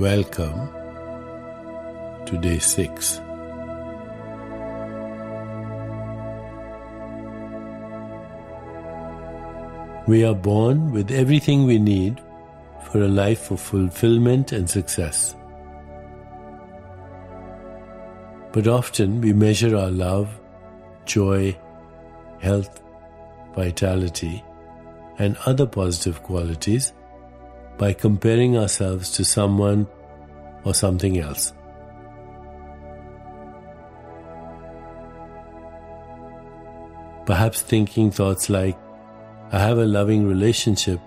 Welcome to day six. We are born with everything we need for a life of fulfillment and success. But often we measure our love, joy, health, vitality, and other positive qualities by comparing ourselves to someone or something else. Perhaps thinking thoughts like, I have a loving relationship,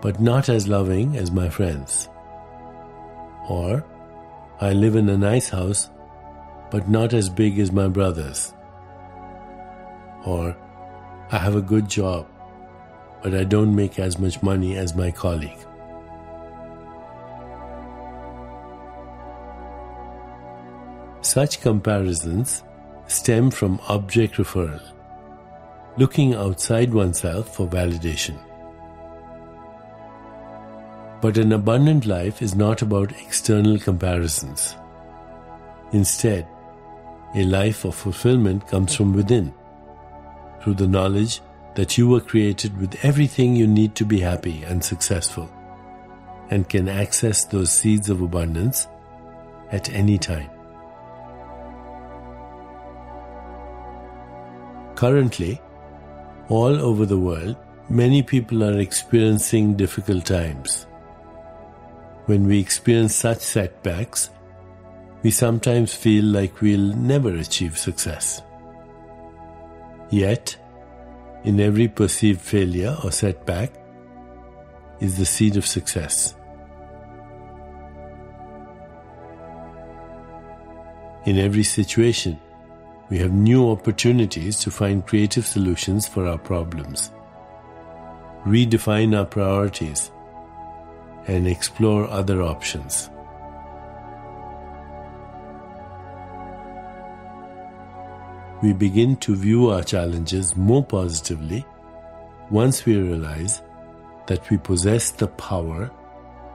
but not as loving as my friends. Or, I live in a nice house, but not as big as my brothers. Or, I have a good job, but I don't make as much money as my colleague. Such comparisons stem from object referral, looking outside oneself for validation. But an abundant life is not about external comparisons. Instead, a life of fulfillment comes from within, through the knowledge that you were created with everything you need to be happy and successful, and can access those seeds of abundance at any time. Currently, all over the world, many people are experiencing difficult times. When we experience such setbacks, we sometimes feel like we'll never achieve success. Yet, in every perceived failure or setback is the seed of success. In every situation, we have new opportunities to find creative solutions for our problems, redefine our priorities, and explore other options. We begin to view our challenges more positively once we realize that we possess the power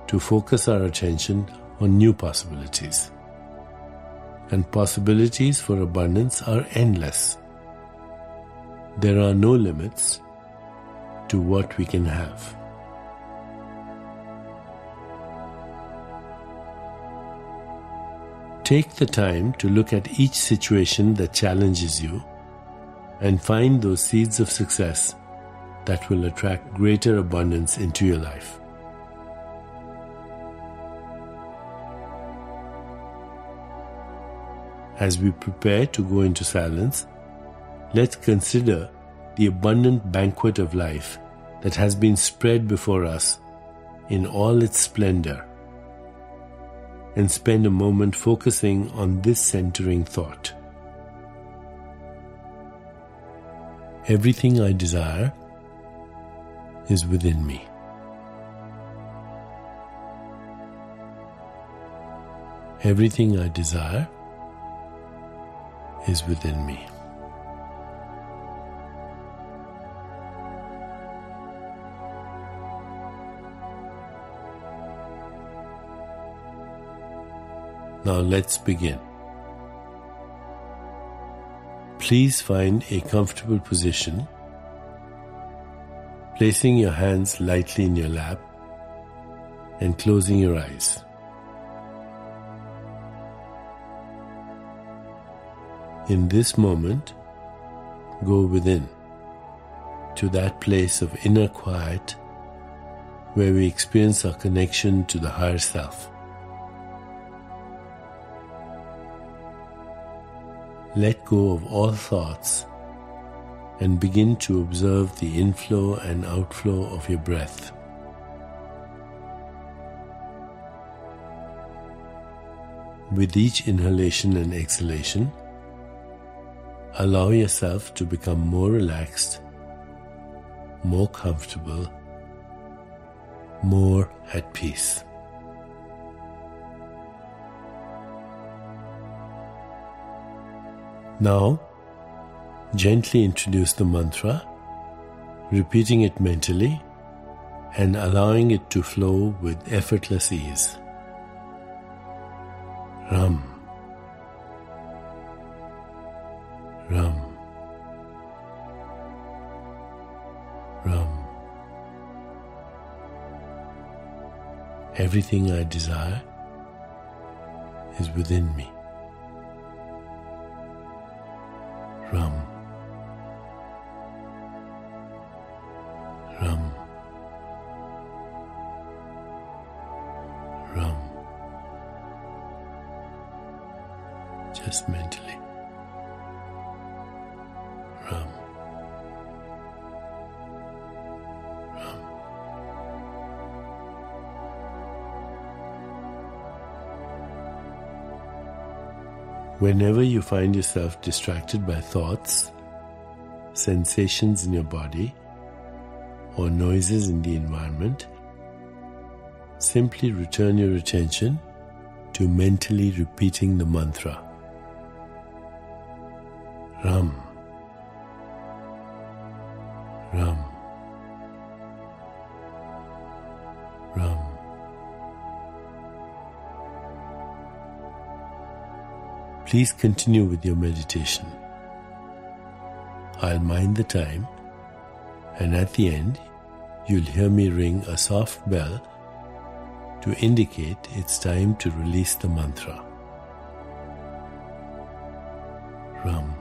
to focus our attention on new possibilities. And possibilities for abundance are endless. There are no limits to what we can have. Take the time to look at each situation that challenges you and find those seeds of success that will attract greater abundance into your life. As we prepare to go into silence, let's consider the abundant banquet of life that has been spread before us in all its splendor and spend a moment focusing on this centering thought. Everything I desire is within me. Everything I desire is within me. Now let's begin. Please find a comfortable position, placing your hands lightly in your lap and closing your eyes. In this moment, go within to that place of inner quiet where we experience our connection to the higher self. Let go of all thoughts and begin to observe the inflow and outflow of your breath. With each inhalation and exhalation, allow yourself to become more relaxed, more comfortable, more at peace. Now, gently introduce the mantra, repeating it mentally and allowing it to flow with effortless ease. Ram. Ram. Ram. Everything I desire is within me. Ram. Ram. Ram. Just mentally. Ram. Whenever you find yourself distracted by thoughts, sensations in your body, or noises in the environment, simply return your attention to mentally repeating the mantra Ram. Ram. Please continue with your meditation. I'll mind the time, and at the end, you'll hear me ring a soft bell to indicate it's time to release the mantra. Ram.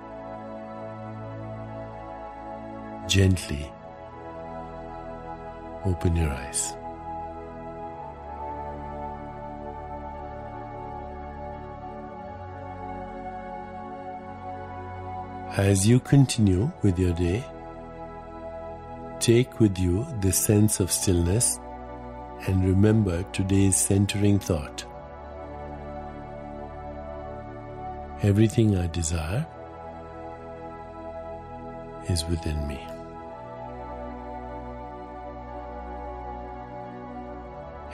gently open your eyes. As you continue with your day, take with you this sense of stillness and remember today's centering thought. Everything I desire is within me.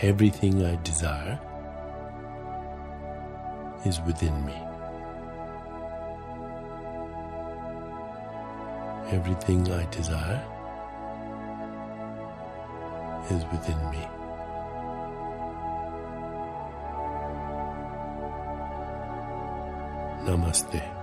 Everything I desire is within me. Everything I desire is within me. Namaste.